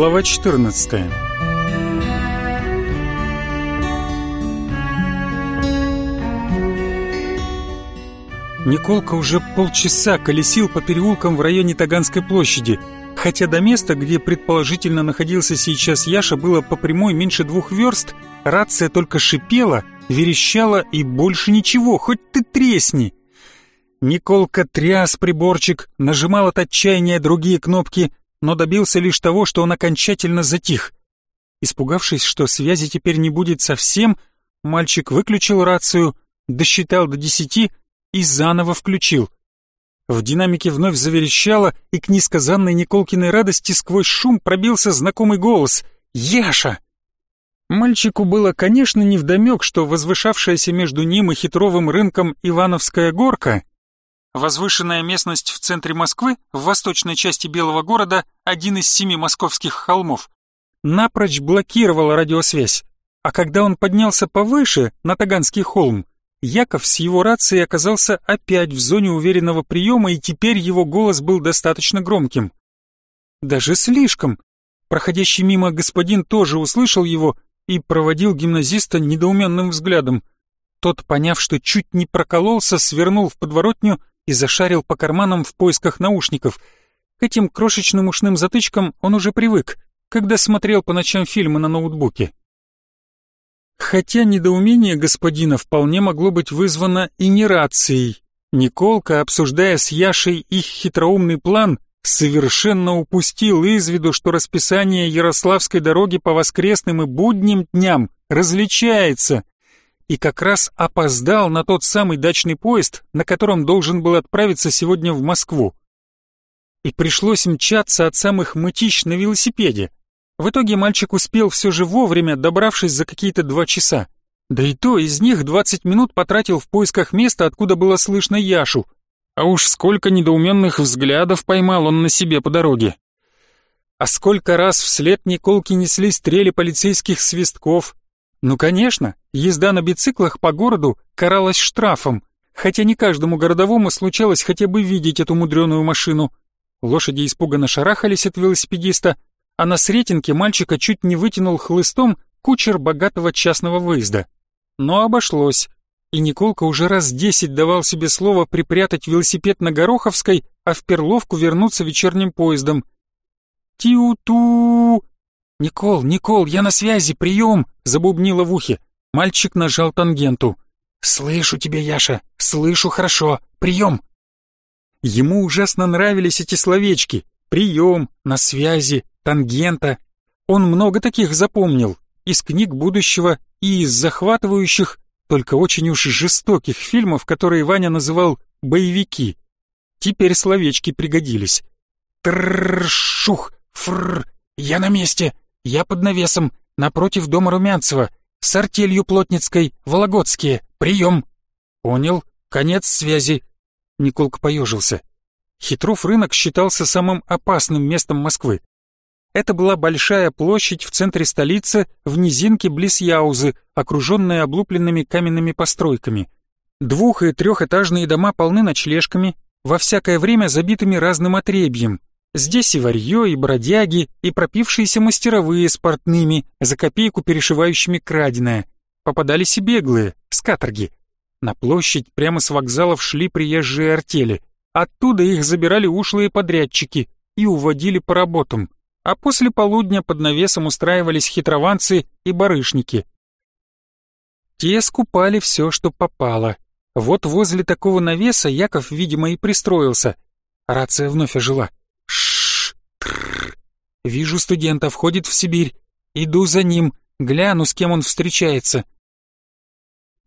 Глава 14 Николка уже полчаса колесил по переулкам в районе Таганской площади, хотя до места, где предположительно находился сейчас Яша, было по прямой меньше двух верст, рация только шипела, верещала и больше ничего, хоть ты тресни. Николка тряс приборчик, нажимал от отчаяния другие кнопки, но добился лишь того, что он окончательно затих. Испугавшись, что связи теперь не будет совсем, мальчик выключил рацию, досчитал до десяти и заново включил. В динамике вновь заверещало, и к несказанной Николкиной радости сквозь шум пробился знакомый голос «Яша!». Мальчику было, конечно, невдомек, что возвышавшаяся между ним и хитровым рынком Ивановская горка, возвышенная местность в центре Москвы, в восточной части Белого города, один из семи московских холмов, напрочь блокировала радиосвязь. А когда он поднялся повыше, на Таганский холм, Яков с его рацией оказался опять в зоне уверенного приема, и теперь его голос был достаточно громким. Даже слишком. Проходящий мимо господин тоже услышал его и проводил гимназиста недоуменным взглядом. Тот, поняв, что чуть не прокололся, свернул в подворотню и зашарил по карманам в поисках наушников — к этим крошечным ушным затычкам он уже привык, когда смотрел по ночам фильмы на ноутбуке. Хотя недоумение господина вполне могло быть вызвано и не рацией. Николка, обсуждая с Яшей их хитроумный план, совершенно упустил из виду, что расписание Ярославской дороги по воскресным и будним дням различается, и как раз опоздал на тот самый дачный поезд, на котором должен был отправиться сегодня в Москву и пришлось мчаться от самых мытищ на велосипеде. В итоге мальчик успел все же вовремя, добравшись за какие-то два часа. Да и то из них 20 минут потратил в поисках места, откуда было слышно Яшу. А уж сколько недоуменных взглядов поймал он на себе по дороге. А сколько раз вслед Николки несли стрели полицейских свистков. Ну, конечно, езда на бициклах по городу каралась штрафом, хотя не каждому городовому случалось хотя бы видеть эту мудреную машину — Лошади испуганно шарахались от велосипедиста, а на сретенке мальчика чуть не вытянул хлыстом кучер богатого частного выезда. Но обошлось, и Николка уже раз десять давал себе слово припрятать велосипед на Гороховской, а в Перловку вернуться вечерним поездом. «Тиу-ту!» «Никол, Никол, я на связи, прием!» — забубнила в ухе. Мальчик нажал тангенту. «Слышу тебя, Яша, слышу хорошо, прием!» Ему ужасно нравились эти словечки «прием», «на связи», «тангента». Он много таких запомнил из книг будущего и из захватывающих, только очень уж жестоких фильмов, которые Ваня называл «боевики». Теперь словечки пригодились. Тршух, фр, я на месте, я под навесом, напротив дома Румянцева, с артелью Плотницкой, Вологодские, прием. Понял, конец связи, Николка поежился. Хитров рынок считался самым опасным местом Москвы. Это была большая площадь в центре столицы, в низинке близ Яузы, окруженная облупленными каменными постройками. Двух- и трехэтажные дома полны ночлежками, во всякое время забитыми разным отребьем. Здесь и варье, и бродяги, и пропившиеся мастеровые с портными, за копейку перешивающими краденое. Попадались и беглые, с каторги. На площадь прямо с вокзалов шли приезжие артели. Оттуда их забирали ушлые подрядчики и уводили по работам. А после полудня под навесом устраивались хитрованцы и барышники. Те скупали все, что попало. Вот возле такого навеса Яков, видимо, и пристроился. Рация вновь ожила. Шш, тррр. Вижу студента, входит в Сибирь. Иду за ним, гляну, с кем он встречается.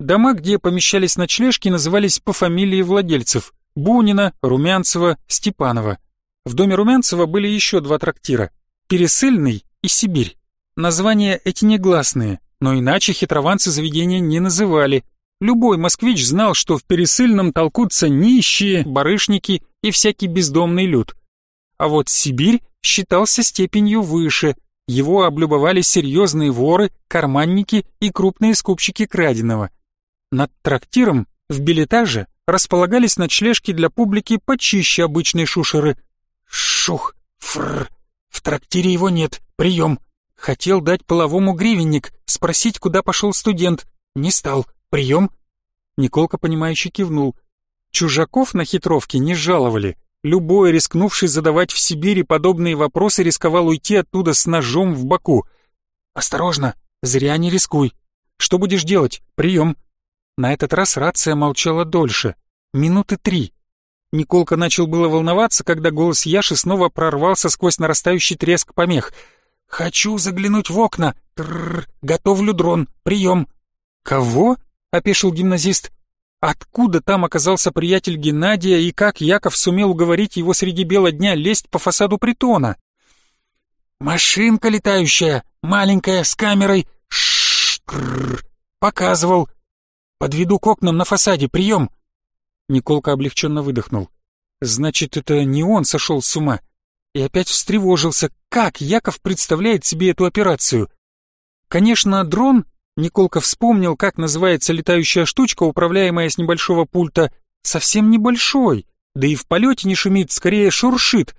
Дома, где помещались ночлежки, назывались по фамилии владельцев – Бунина, Румянцева, Степанова. В доме Румянцева были еще два трактира – Пересыльный и Сибирь. Названия эти негласные, но иначе хитрованцы заведения не называли. Любой москвич знал, что в Пересыльном толкутся нищие, барышники и всякий бездомный люд. А вот Сибирь считался степенью выше, его облюбовали серьезные воры, карманники и крупные скупщики краденого – над трактиром в билетаже располагались ночлежки для публики почище обычной шушеры. Шух, фрр. в трактире его нет, прием. Хотел дать половому гривенник, спросить, куда пошел студент. Не стал, прием. Николка, понимающе кивнул. Чужаков на хитровке не жаловали. Любой, рискнувший задавать в Сибири подобные вопросы, рисковал уйти оттуда с ножом в боку. «Осторожно, зря не рискуй. Что будешь делать? Прием. На этот раз рация молчала дольше, минуты три. Николка начал было волноваться, когда голос Яши снова прорвался сквозь нарастающий треск помех. «Хочу заглянуть в окна! Трррр! Готовлю дрон! Прием!» «Кого?» — опешил гимназист. Откуда там оказался приятель Геннадия и как Яков сумел уговорить его среди бела дня лезть по фасаду притона? «Машинка летающая, маленькая, с камерой. Ш -ш -ш Показывал, Подведу к окнам на фасаде, прием!» Николка облегченно выдохнул. «Значит, это не он сошел с ума?» И опять встревожился, как Яков представляет себе эту операцию. Конечно, дрон, Николка вспомнил, как называется летающая штучка, управляемая с небольшого пульта, совсем небольшой, да и в полете не шумит, скорее шуршит.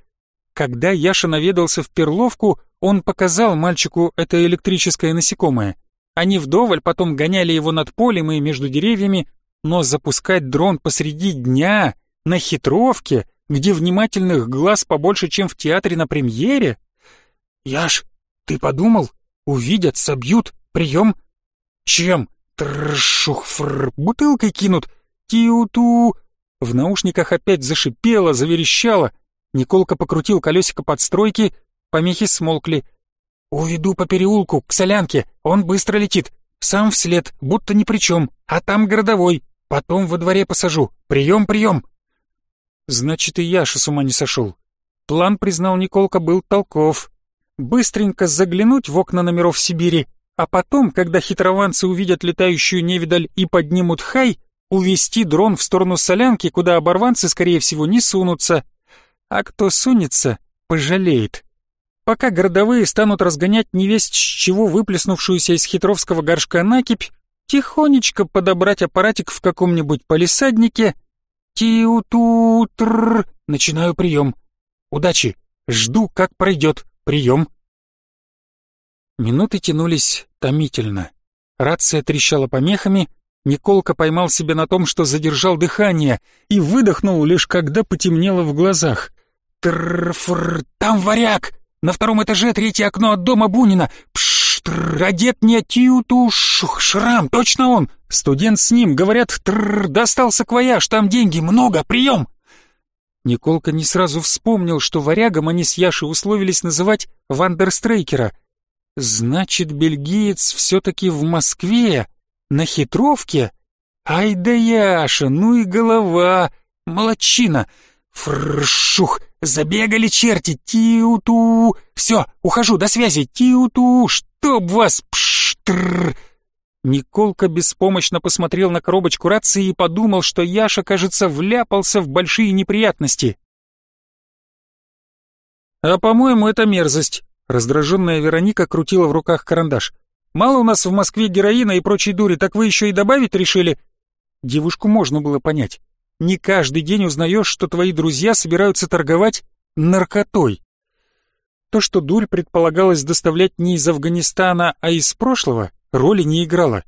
Когда Яша наведался в перловку, он показал мальчику это электрическое насекомое. Они вдоволь потом гоняли его над полем и между деревьями, но запускать дрон посреди дня, на хитровке, где внимательных глаз побольше, чем в театре на премьере... Яш, ты подумал? Увидят, собьют, прием... Чем? Тршухфр, бутылкой кинут, тиуту... В наушниках опять зашипело, заверещало. Николка покрутил колесико подстройки, помехи смолкли. «Уведу по переулку, к солянке, он быстро летит. Сам вслед, будто ни при чем, а там городовой. Потом во дворе посажу. Прием, прием!» Значит, и Яша с ума не сошел. План, признал Николка, был толков. Быстренько заглянуть в окна номеров Сибири, а потом, когда хитрованцы увидят летающую невидаль и поднимут хай, увести дрон в сторону солянки, куда оборванцы, скорее всего, не сунутся. А кто сунется, пожалеет. Пока городовые станут разгонять невесть с чего выплеснувшуюся из хитровского горшка накипь, тихонечко подобрать аппаратик в каком-нибудь палисаднике. Тиутутр. Начинаю прием. Удачи. Жду, как пройдет. Прием. Минуты тянулись томительно. Рация трещала помехами, Николка поймал себя на том, что задержал дыхание, и выдохнул лишь когда потемнело в глазах. «Трррр, там варяг!» На втором этаже третье окно от дома Бунина. Пшштр, одет не тиутушух, шрам, точно он. Студент с ним, говорят, тррр, достал саквояж, там деньги много, прием. Николка не сразу вспомнил, что варягом они с Яшей условились называть Вандерстрейкера. Значит, бельгиец все-таки в Москве, на хитровке? Ай да Яша, ну и голова, молодчина, фршух. Забегали черти, тиуту. Все, ухожу, до связи, тиуту. Чтоб вас, пштр. Николка беспомощно посмотрел на коробочку рации и подумал, что Яша, кажется, вляпался в большие неприятности. «А, по-моему, это мерзость», — раздраженная Вероника крутила в руках карандаш. «Мало у нас в Москве героина и прочей дури, так вы еще и добавить решили?» Девушку можно было понять не каждый день узнаешь, что твои друзья собираются торговать наркотой. То, что дурь предполагалось доставлять не из Афганистана, а из прошлого, роли не играла.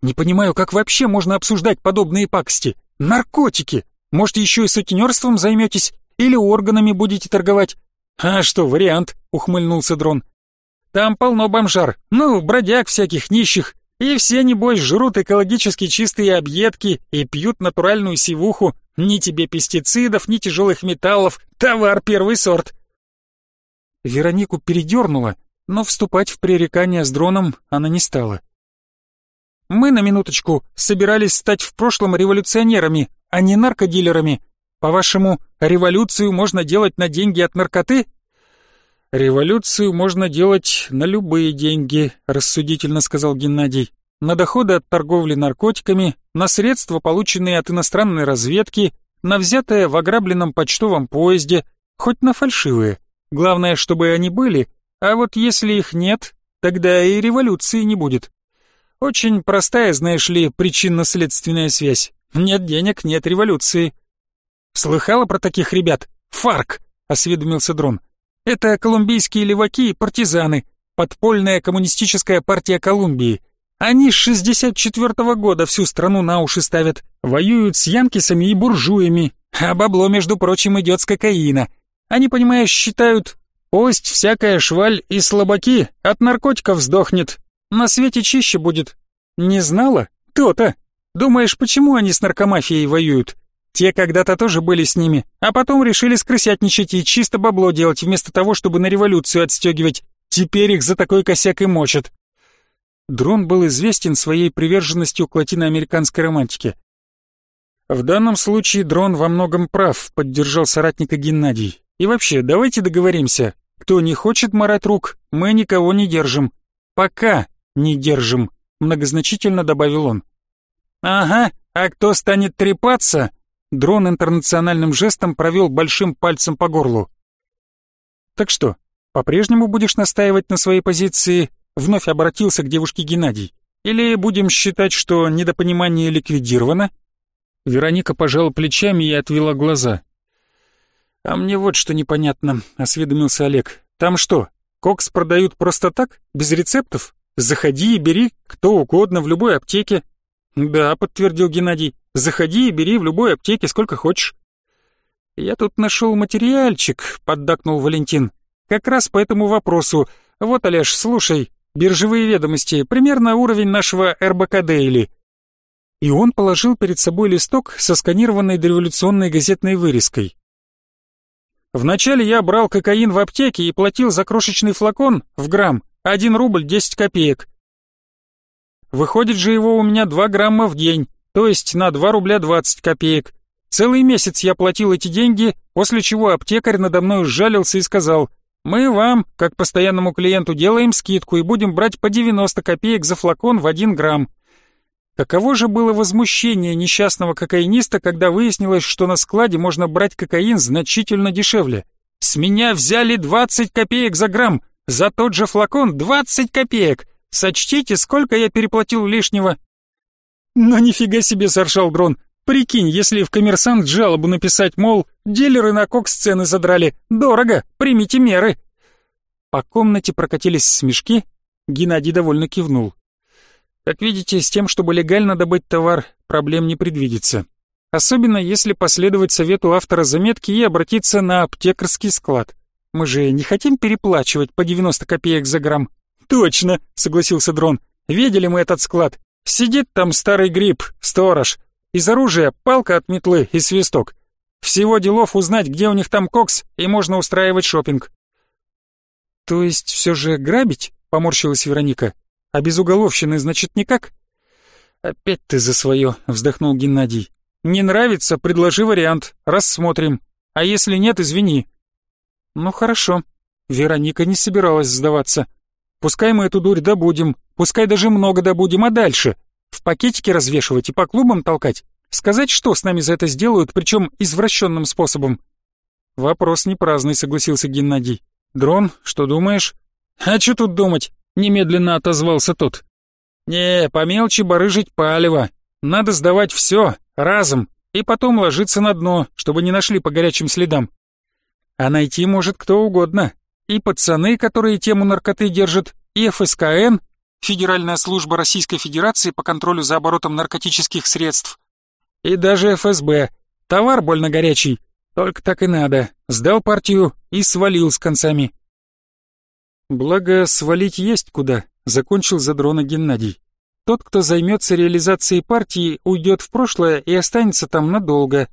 Не понимаю, как вообще можно обсуждать подобные пакости. Наркотики! Может, еще и сутенерством займетесь? Или органами будете торговать? А что, вариант, ухмыльнулся дрон. Там полно бомжар, ну, бродяг всяких, нищих. И все, небось, жрут экологически чистые объедки и пьют натуральную сивуху. Ни тебе пестицидов, ни тяжелых металлов. Товар первый сорт. Веронику передернула, но вступать в пререкание с дроном она не стала. Мы, на минуточку, собирались стать в прошлом революционерами, а не наркодилерами. По-вашему, революцию можно делать на деньги от наркоты? «Революцию можно делать на любые деньги», — рассудительно сказал Геннадий. «На доходы от торговли наркотиками, на средства, полученные от иностранной разведки, на взятое в ограбленном почтовом поезде, хоть на фальшивые. Главное, чтобы они были, а вот если их нет, тогда и революции не будет. Очень простая, знаешь ли, причинно-следственная связь. Нет денег, нет революции». «Слыхала про таких ребят? Фарк!» — осведомился Дрон. Это колумбийские леваки и партизаны, подпольная коммунистическая партия Колумбии. Они с 64 -го года всю страну на уши ставят, воюют с янкисами и буржуями, а бабло, между прочим, идет с кокаина. Они, понимаешь, считают, пусть всякая шваль и слабаки от наркотиков сдохнет, на свете чище будет. Не знала? То-то. Думаешь, почему они с наркомафией воюют? Те когда-то тоже были с ними, а потом решили скрысятничать и чисто бабло делать, вместо того, чтобы на революцию отстегивать. Теперь их за такой косяк и мочат. Дрон был известен своей приверженностью к латиноамериканской романтике. «В данном случае дрон во многом прав», — поддержал соратника Геннадий. «И вообще, давайте договоримся. Кто не хочет марать рук, мы никого не держим. Пока не держим», — многозначительно добавил он. «Ага, а кто станет трепаться, Дрон интернациональным жестом провел большим пальцем по горлу. «Так что, по-прежнему будешь настаивать на своей позиции?» Вновь обратился к девушке Геннадий. «Или будем считать, что недопонимание ликвидировано?» Вероника пожала плечами и отвела глаза. «А мне вот что непонятно», — осведомился Олег. «Там что, кокс продают просто так, без рецептов? Заходи и бери, кто угодно, в любой аптеке. «Да», — подтвердил Геннадий, — «заходи и бери в любой аптеке сколько хочешь». «Я тут нашел материальчик», — поддакнул Валентин. «Как раз по этому вопросу. Вот, Олеж, слушай, биржевые ведомости, примерно уровень нашего РБК Дейли». И он положил перед собой листок со сканированной дореволюционной газетной вырезкой. «Вначале я брал кокаин в аптеке и платил за крошечный флакон в грамм 1 рубль 10 копеек. Выходит же его у меня 2 грамма в день, то есть на 2 рубля 20 копеек. Целый месяц я платил эти деньги, после чего аптекарь надо мной сжалился и сказал, «Мы вам, как постоянному клиенту, делаем скидку и будем брать по 90 копеек за флакон в 1 грамм». Каково же было возмущение несчастного кокаиниста, когда выяснилось, что на складе можно брать кокаин значительно дешевле. «С меня взяли 20 копеек за грамм, за тот же флакон 20 копеек!» Сочтите, сколько я переплатил лишнего». «Но нифига себе!» — заржал Грон. «Прикинь, если в коммерсант жалобу написать, мол, дилеры на кокс цены задрали. Дорого, примите меры». По комнате прокатились смешки, Геннадий довольно кивнул. Как видите, с тем, чтобы легально добыть товар, проблем не предвидится. Особенно если последовать совету автора заметки и обратиться на аптекарский склад. Мы же не хотим переплачивать по 90 копеек за грамм, «Точно!» — согласился дрон. «Видели мы этот склад. Сидит там старый гриб, сторож. Из оружия палка от метлы и свисток. Всего делов узнать, где у них там кокс, и можно устраивать шопинг. «То есть все же грабить?» — поморщилась Вероника. «А без уголовщины, значит, никак?» «Опять ты за свое», — вздохнул Геннадий. «Не нравится? Предложи вариант. Рассмотрим. А если нет, извини». «Ну хорошо». Вероника не собиралась сдаваться. Пускай мы эту дурь добудем, пускай даже много добудем, а дальше? В пакетике развешивать и по клубам толкать? Сказать, что с нами за это сделают, причем извращенным способом?» «Вопрос не праздный», — согласился Геннадий. «Дрон, что думаешь?» «А что тут думать?» — немедленно отозвался тот. «Не, помелче барыжить палево. Надо сдавать все, разом, и потом ложиться на дно, чтобы не нашли по горячим следам. А найти может кто угодно, и пацаны, которые тему наркоты держат, и ФСКН, Федеральная служба Российской Федерации по контролю за оборотом наркотических средств, и даже ФСБ. Товар больно горячий, только так и надо. Сдал партию и свалил с концами. Благо, свалить есть куда, закончил за дрона Геннадий. Тот, кто займется реализацией партии, уйдет в прошлое и останется там надолго.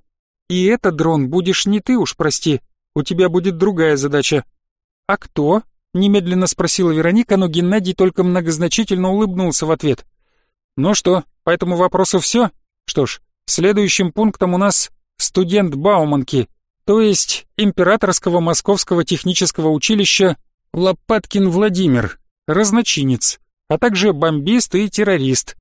И это, дрон, будешь не ты уж, прости. У тебя будет другая задача «А кто?» — немедленно спросила Вероника, но Геннадий только многозначительно улыбнулся в ответ. «Ну что, по этому вопросу все? Что ж, следующим пунктом у нас студент Бауманки, то есть Императорского Московского технического училища Лопаткин Владимир, разночинец, а также бомбист и террорист.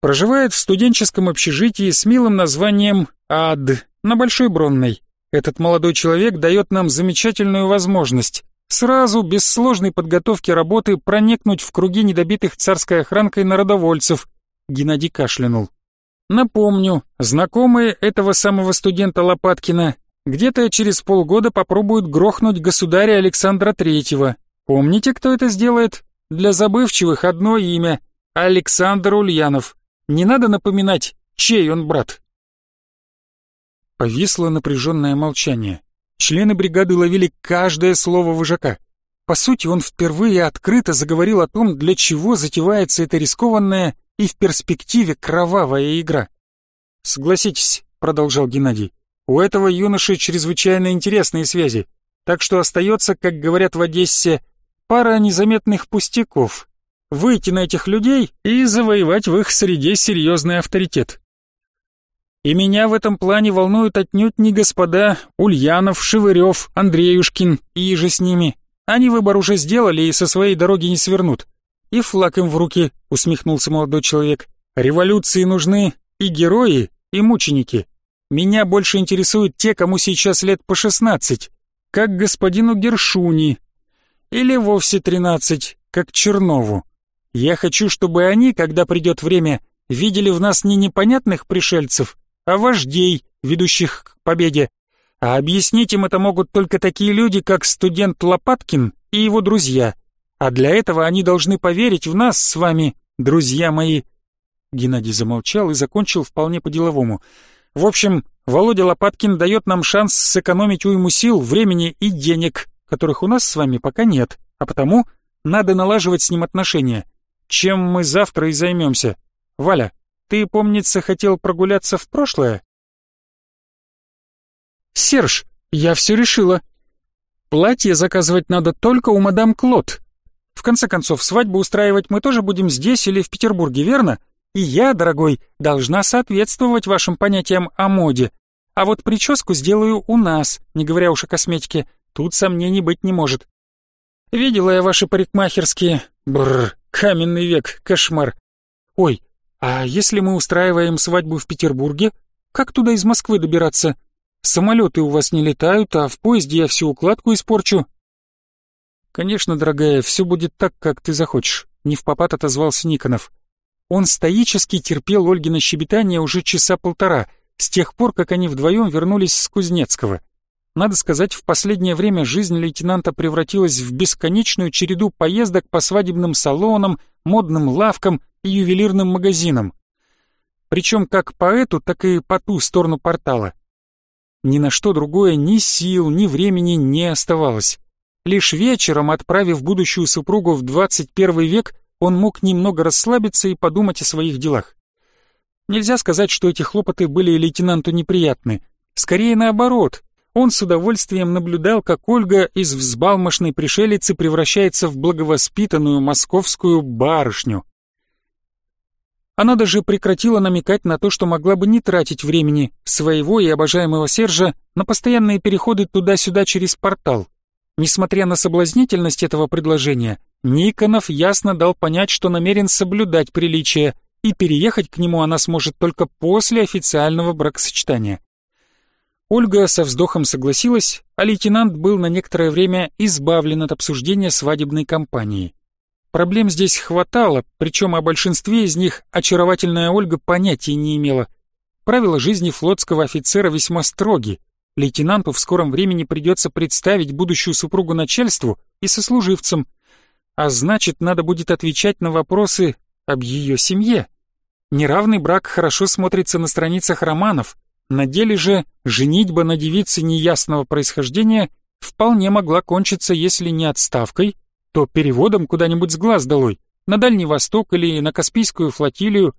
Проживает в студенческом общежитии с милым названием «Ад» на Большой Бронной. Этот молодой человек дает нам замечательную возможность сразу, без сложной подготовки работы, проникнуть в круги недобитых царской охранкой народовольцев. Геннадий кашлянул. Напомню, знакомые этого самого студента Лопаткина где-то через полгода попробуют грохнуть государя Александра Третьего. Помните, кто это сделает? Для забывчивых одно имя — Александр Ульянов. Не надо напоминать, чей он брат. Повисло напряженное молчание. Члены бригады ловили каждое слово вожака. По сути, он впервые открыто заговорил о том, для чего затевается эта рискованная и в перспективе кровавая игра. «Согласитесь», — продолжал Геннадий, — «у этого юноши чрезвычайно интересные связи, так что остается, как говорят в Одессе, пара незаметных пустяков. Выйти на этих людей и завоевать в их среде серьезный авторитет. И меня в этом плане волнуют отнюдь не господа Ульянов, Шевырев, Андреюшкин и же с ними. Они выбор уже сделали и со своей дороги не свернут. И флаг им в руки, усмехнулся молодой человек. Революции нужны и герои, и мученики. Меня больше интересуют те, кому сейчас лет по шестнадцать, как господину Гершуни, или вовсе тринадцать, как Чернову. Я хочу, чтобы они, когда придет время, видели в нас не непонятных пришельцев, а вождей, ведущих к победе. А объяснить им это могут только такие люди, как студент Лопаткин и его друзья. А для этого они должны поверить в нас с вами, друзья мои». Геннадий замолчал и закончил вполне по-деловому. «В общем, Володя Лопаткин дает нам шанс сэкономить уйму сил, времени и денег, которых у нас с вами пока нет, а потому надо налаживать с ним отношения. Чем мы завтра и займемся. Валя, ты, помнится, хотел прогуляться в прошлое? Серж, я все решила. Платье заказывать надо только у мадам Клод. В конце концов, свадьбу устраивать мы тоже будем здесь или в Петербурге, верно? И я, дорогой, должна соответствовать вашим понятиям о моде. А вот прическу сделаю у нас, не говоря уж о косметике. Тут сомнений быть не может. Видела я ваши парикмахерские. Бррр, каменный век, кошмар. Ой, «А если мы устраиваем свадьбу в Петербурге, как туда из Москвы добираться? Самолеты у вас не летают, а в поезде я всю укладку испорчу». «Конечно, дорогая, все будет так, как ты захочешь», — не в попад отозвался Никонов. Он стоически терпел Ольгина щебетание уже часа полтора, с тех пор, как они вдвоем вернулись с Кузнецкого. Надо сказать, в последнее время жизнь лейтенанта превратилась в бесконечную череду поездок по свадебным салонам, модным лавкам, и ювелирным магазинам. Причем как по эту, так и по ту сторону портала. Ни на что другое ни сил, ни времени не оставалось. Лишь вечером, отправив будущую супругу в 21 век, он мог немного расслабиться и подумать о своих делах. Нельзя сказать, что эти хлопоты были лейтенанту неприятны. Скорее наоборот, он с удовольствием наблюдал, как Ольга из взбалмошной пришелицы превращается в благовоспитанную московскую барышню. Она даже прекратила намекать на то, что могла бы не тратить времени своего и обожаемого Сержа на постоянные переходы туда-сюда через портал. Несмотря на соблазнительность этого предложения, Никонов ясно дал понять, что намерен соблюдать приличие, и переехать к нему она сможет только после официального бракосочетания. Ольга со вздохом согласилась, а лейтенант был на некоторое время избавлен от обсуждения свадебной кампании. Проблем здесь хватало, причем о большинстве из них очаровательная Ольга понятия не имела. Правила жизни флотского офицера весьма строги. Лейтенанту в скором времени придется представить будущую супругу начальству и сослуживцам, а значит, надо будет отвечать на вопросы об ее семье. Неравный брак хорошо смотрится на страницах романов, на деле же женитьба на девице неясного происхождения вполне могла кончиться, если не отставкой, то переводом куда-нибудь с глаз долой, на Дальний Восток или на Каспийскую флотилию,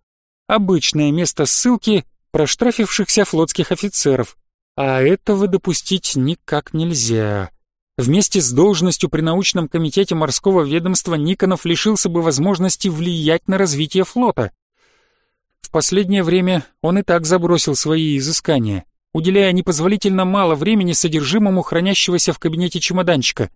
обычное место ссылки проштрафившихся флотских офицеров. А этого допустить никак нельзя. Вместе с должностью при научном комитете морского ведомства Никонов лишился бы возможности влиять на развитие флота. В последнее время он и так забросил свои изыскания, уделяя непозволительно мало времени содержимому хранящегося в кабинете чемоданчика.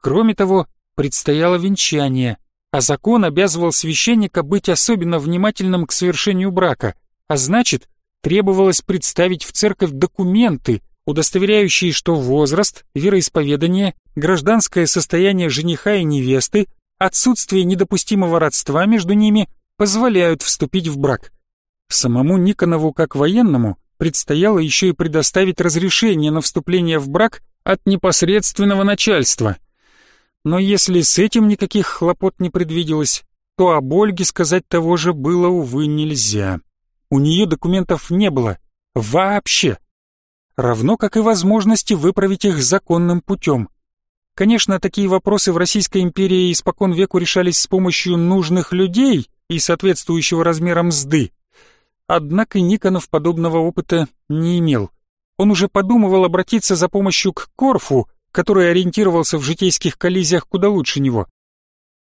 Кроме того, предстояло венчание, а закон обязывал священника быть особенно внимательным к совершению брака, а значит, требовалось представить в церковь документы, удостоверяющие, что возраст, вероисповедание, гражданское состояние жениха и невесты, отсутствие недопустимого родства между ними позволяют вступить в брак. Самому Никонову как военному предстояло еще и предоставить разрешение на вступление в брак от непосредственного начальства – но если с этим никаких хлопот не предвиделось, то об Ольге сказать того же было, увы, нельзя. У нее документов не было. Вообще. Равно как и возможности выправить их законным путем. Конечно, такие вопросы в Российской империи испокон веку решались с помощью нужных людей и соответствующего размера мзды. Однако Никонов подобного опыта не имел. Он уже подумывал обратиться за помощью к Корфу, который ориентировался в житейских коллизиях куда лучше него.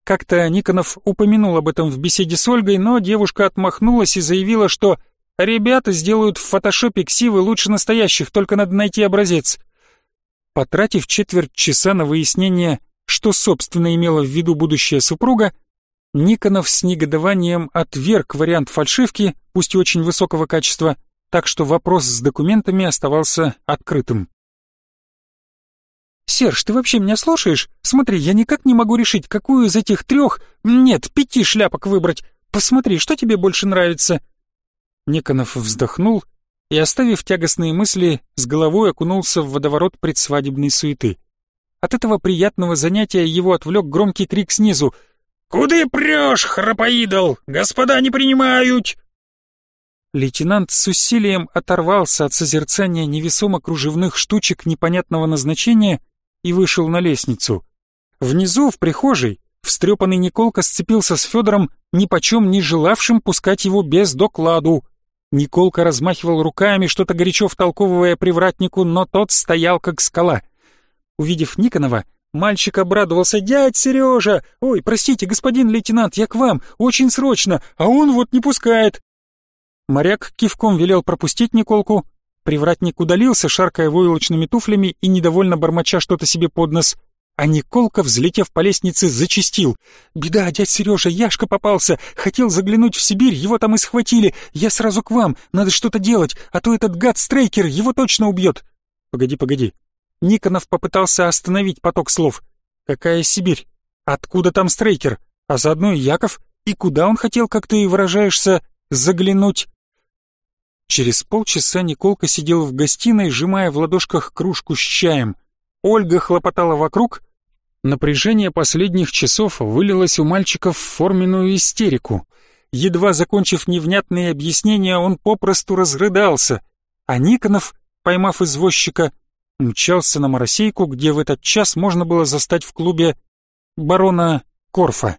Как-то Никонов упомянул об этом в беседе с Ольгой, но девушка отмахнулась и заявила, что «ребята сделают в фотошопе ксивы лучше настоящих, только надо найти образец». Потратив четверть часа на выяснение, что, собственно, имела в виду будущая супруга, Никонов с негодованием отверг вариант фальшивки, пусть и очень высокого качества, так что вопрос с документами оставался открытым. «Серж, ты вообще меня слушаешь? Смотри, я никак не могу решить, какую из этих трех, нет, пяти шляпок выбрать. Посмотри, что тебе больше нравится?» Никонов вздохнул и, оставив тягостные мысли, с головой окунулся в водоворот предсвадебной суеты. От этого приятного занятия его отвлек громкий крик снизу. «Куды прешь, храпоидол? Господа не принимают!» Лейтенант с усилием оторвался от созерцания невесомо кружевных штучек непонятного назначения и вышел на лестницу. Внизу, в прихожей, встрепанный Николка сцепился с Федором, нипочем не желавшим пускать его без докладу. Николка размахивал руками, что-то горячо втолковывая привратнику, но тот стоял как скала. Увидев Никонова, мальчик обрадовался. «Дядь Сережа! Ой, простите, господин лейтенант, я к вам, очень срочно, а он вот не пускает!» Моряк кивком велел пропустить Николку, Привратник удалился, шаркая войлочными туфлями и недовольно бормоча что-то себе под нос. А Николка, взлетев по лестнице, зачистил. «Беда, дядь Сережа, Яшка попался. Хотел заглянуть в Сибирь, его там и схватили. Я сразу к вам, надо что-то делать, а то этот гад-стрейкер его точно убьет». «Погоди, погоди». Никонов попытался остановить поток слов. «Какая Сибирь? Откуда там стрейкер? А заодно и Яков? И куда он хотел, как ты выражаешься, заглянуть?» Через полчаса Николка сидел в гостиной, сжимая в ладошках кружку с чаем. Ольга хлопотала вокруг. Напряжение последних часов вылилось у мальчика в форменную истерику. Едва закончив невнятные объяснения, он попросту разрыдался. А Никонов, поймав извозчика, мчался на Моросейку, где в этот час можно было застать в клубе барона Корфа.